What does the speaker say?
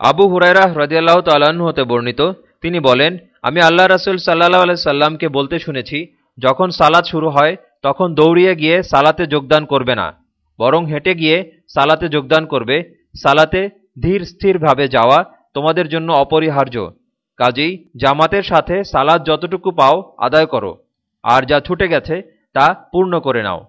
আবু হুরাইরা হ্রদিয়াল্লাহ তাল্লাহ্ন হতে বর্ণিত। তিনি বলেন, আমি আল্লাহ রাসুল সাল্লাহ আলাই সাল্লামকে বলতে শুনেছি, যখন সালাত শুরু হয়, তখন দৌড়িয়ে গিয়ে সালাতে যোগদান করবে না। বরং হেঁটে গিয়ে সালাতে যোগদান করবে। সালাতে ধীর স্থিরভাবে যাওয়া তোমাদের জন্য অপরিহার্য। কাজেই জামাতের সাথে সালাদ যতটুকু পাও আদায় করো। আর যা ছুটে গেছে, তা পূর্ণ করে নাও।